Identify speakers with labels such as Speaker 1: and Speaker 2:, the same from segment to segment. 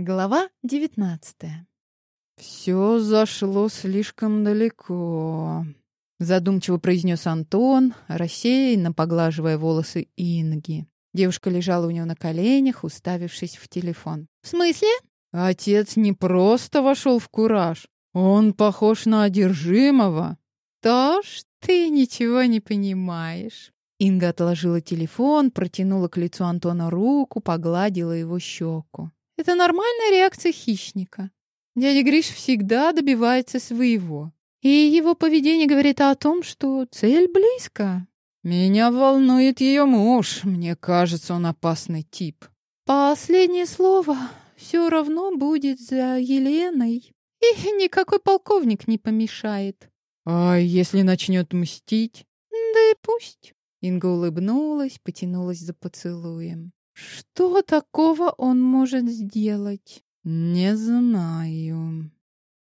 Speaker 1: Глава девятнадцатая.
Speaker 2: «Все зашло слишком далеко», — задумчиво произнес Антон, рассеянно поглаживая волосы Инги. Девушка лежала у него на коленях, уставившись в телефон.
Speaker 1: «В смысле?»
Speaker 2: «Отец не просто вошел в кураж. Он похож на одержимого».
Speaker 1: «То ж ты ничего не понимаешь».
Speaker 2: Инга отложила телефон, протянула к лицу Антона руку, погладила его щеку.
Speaker 1: Это нормальная реакция хищника. Дядя Гриш всегда добивается своего. И его поведение говорит о том, что цель близко.
Speaker 2: Меня волнует ее муж. Мне кажется, он опасный тип.
Speaker 1: Последнее слово все равно будет за Еленой. И никакой полковник не помешает.
Speaker 2: А если начнет мстить?
Speaker 1: Да и пусть.
Speaker 2: Инга улыбнулась, потянулась за поцелуем.
Speaker 1: Что такого он может сделать?
Speaker 2: Не знаю.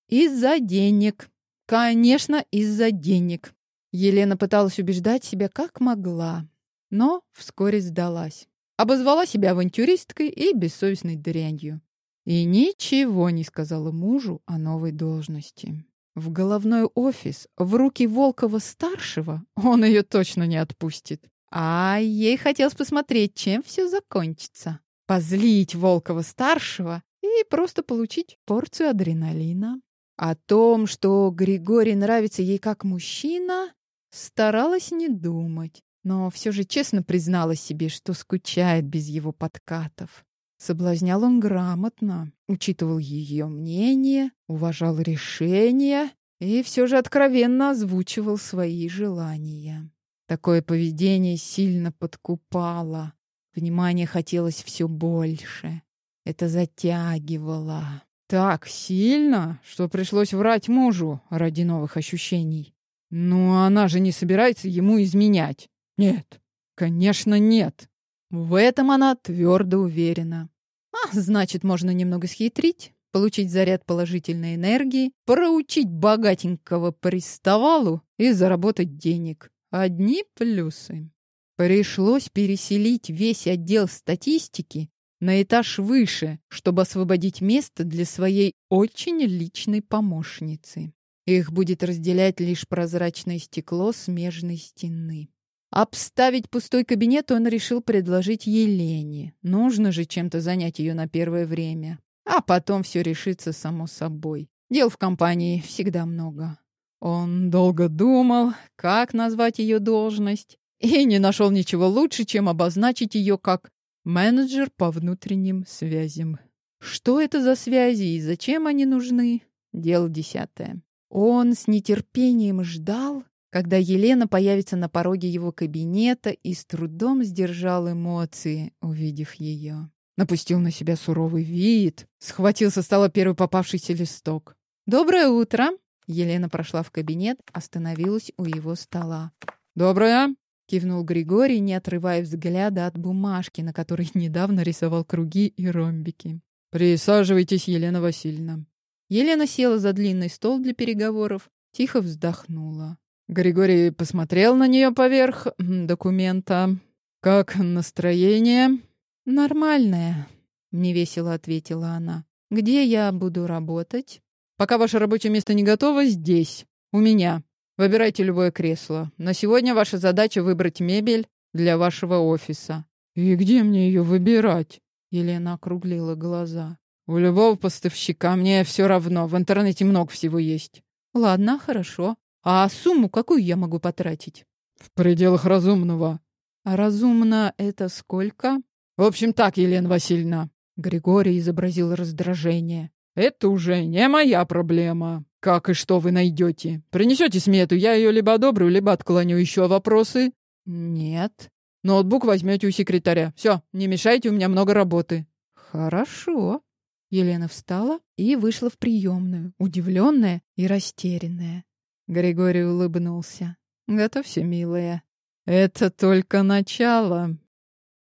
Speaker 1: Из-за денег. Конечно, из-за денег.
Speaker 2: Елена пыталась убеждать себя как могла, но вскоре сдалась. Обозвала себя авантюристкой и бессовестной дрянью. И ничего не сказала мужу о новой должности. В головной офис, в руки Волкова-старшего, он ее точно не отпустит. А ей хотелось посмотреть, чем все закончится. Позлить Волкова-старшего и просто получить порцию адреналина. О том, что Григорий нравится ей как мужчина, старалась не думать, но все же честно призналась себе, что скучает без его подкатов. Соблазнял он грамотно, учитывал ее мнение, уважал решения и все же откровенно озвучивал свои желания. Такое поведение сильно подкупало. Внимание хотелось все больше. Это затягивало. Так сильно, что пришлось врать мужу ради новых ощущений. Ну, она же не собирается ему изменять. Нет, конечно, нет. В этом она твердо уверена. А, значит, можно немного схитрить, получить заряд положительной энергии, проучить богатенького приставалу и заработать денег. Одни плюсы. Пришлось переселить весь отдел статистики на этаж выше, чтобы освободить место для своей очень личной помощницы. Их будет разделять лишь прозрачное стекло смежной стены. Обставить пустой кабинет он решил предложить Елене. Нужно же чем-то занять ее на первое время. А потом все решится само собой. Дел в компании всегда много. Он долго думал, как назвать ее должность, и не нашел ничего лучше, чем обозначить ее как менеджер по внутренним связям. Что это за связи и зачем они нужны? Дело десятое. Он с нетерпением ждал, когда Елена появится на пороге его кабинета и с трудом сдержал эмоции, увидев ее. Напустил на себя суровый вид, схватил со стола первый попавшийся листок. «Доброе утро!» Елена прошла в кабинет, остановилась у его стола. «Доброе!» — кивнул Григорий, не отрывая взгляда от бумажки, на которой недавно рисовал круги и ромбики. «Присаживайтесь, Елена Васильевна». Елена села за длинный стол для переговоров, тихо вздохнула. Григорий посмотрел на нее поверх документа. «Как настроение?» «Нормальное», — невесело ответила она. «Где я буду работать?» Пока ваше рабочее место не готово, здесь, у меня. Выбирайте любое кресло. На сегодня ваша задача выбрать мебель для вашего офиса. И где мне ее выбирать? Елена округлила глаза. У любого поставщика мне все равно. В интернете много всего есть. Ладно, хорошо. А сумму какую я могу потратить? В пределах разумного. А разумно это сколько? В общем так, Елена Васильевна. Григорий изобразил раздражение. Это уже не моя проблема. Как и что вы найдете? Принесете смету, я ее либо одобрю, либо отклоню. Еще вопросы? Нет. Ноутбук возьмете у секретаря. Все, не мешайте, у меня много работы. Хорошо. Елена встала и вышла в приемную, удивленная и растерянная. Григорий улыбнулся. Готовься, милая. Это только начало.